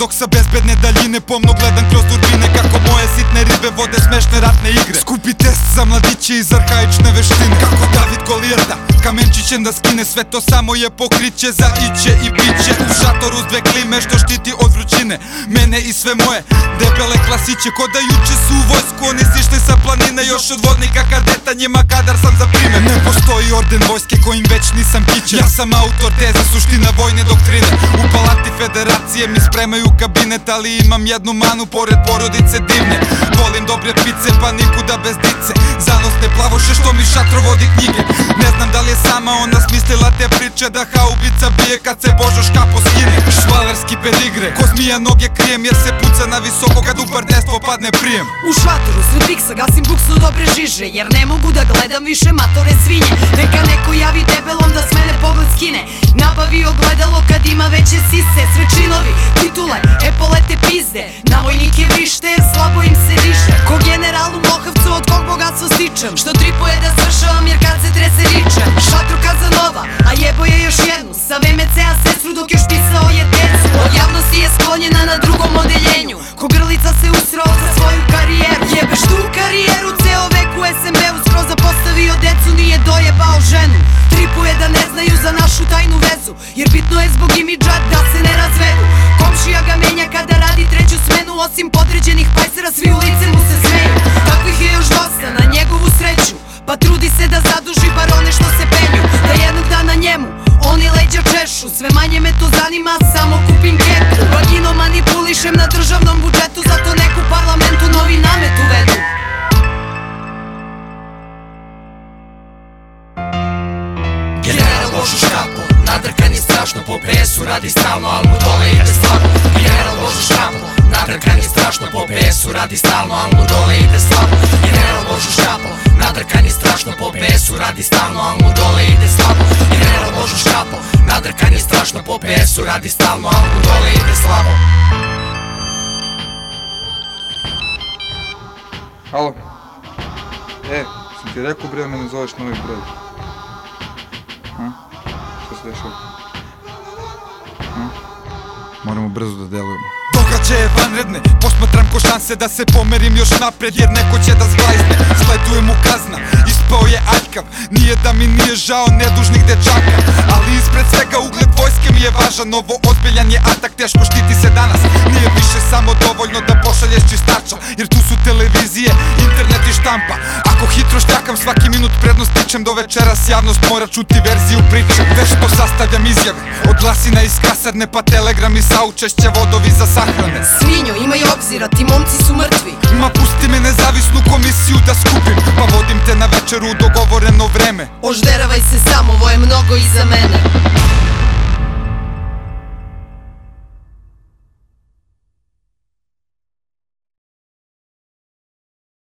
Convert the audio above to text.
dok sa bezbedne daljine Pomno gledam kroz turbine kako moje sitne ribe vode smešne ratne igre. Skupi test za mladiće iz arhaične veštine. Kako David Golijata kamenčićem da skine Sve to samo je pokriće za iće i piće U šatoru s dve klime što štiti od vrućine. Mene i sve moje debele klasiće Ko da juče su u vojsku oni sišli sa planine Još od vodnika kadeta njima kadar sam za primer Postoji orden vojske kojim već nisam kiće Ja sam autor teze suština vojne doktrine. U palati federacije mi spremaju kabinet Ali imam jednu manu pored porodice divne smislila te priče Da haubica bije kad se Božo škapo skine. Švalerski pedigre Ko zmija noge krijem jer se puca na visoko kad u partnerstvo padne prijem. U šatoru sred fiksa gasim buksu dobre žiže Jer ne mogu da gledam više matore svinje. Neka neko javi debelom da s mene pogled skine. Nabavi ogledalo kad ima veće sise Sve činovi, titule, epolete pizde. Na vojnike vište, slabo im se diše. Ko general u Mohavcu od kog bogatstvo stičem? Što tripuje decu, nije dojebao ženu Tripuje da ne znaju za našu tajnu vezu. Jer bitno je zbog imidža da se ne razvedu. Komšija ga menja kada radi treću smenu. Osim podređenih pajsera, svi u lice mu se smeju. Takvih je još dosta na njegovu sreću. Pa trudi se da zaduži bar one što se penju. Da jednog dana njemu oni leđa češu. Sve manje me to zanima, samo kupim kepu. Vagino manipulišem na državnom budžetu strašno po PS-u Radi stalno, al mu dole ide slabo General Božo Škapo Nadrkan je strašno po PS-u Radi stalno, al mu dole ide slabo General Božo Škapo Nadrkan je strašno po PS-u Radi stalno, al mu dole ide slabo General Božo Škapo Nadrkan je strašno po PS-u Radi stalno, al mu dole ide slabo Alo. E, sam ti rekao bre da me ne zoveš na ovaj broj. Ha? Šta se dešava? Moramo brzo da delujemo. Događaje vanredne Posmatram ko šanse da se pomerim još napred Jer neko će da zglajzne Sleduje mu kazna Ispao je aljkav Nije da mi nije žao nedužnih dečaka. Ali ispred svega ugled vojske mi je važan Ovo ozbiljan je atak Teško štiti se danas. Nije više samo dovoljno da pošalješ čistača Jer tu su televizije, internet i štampa Štakam svaki minut prednost stičem Do večeras javnost mora čuti verziju priče. Vešto sastavljam izjave Od glasina iz kasarne pa telegram i saučešće vodovi za sahrane. Svinjo, imaj obzira, ti momci su mrtvi. Ma pusti me nezavisnu komisiju da skupim Pa vodim te na večeru u dogovoreno vreme. Ožderavaj se sam, ovo je mnogo iza mene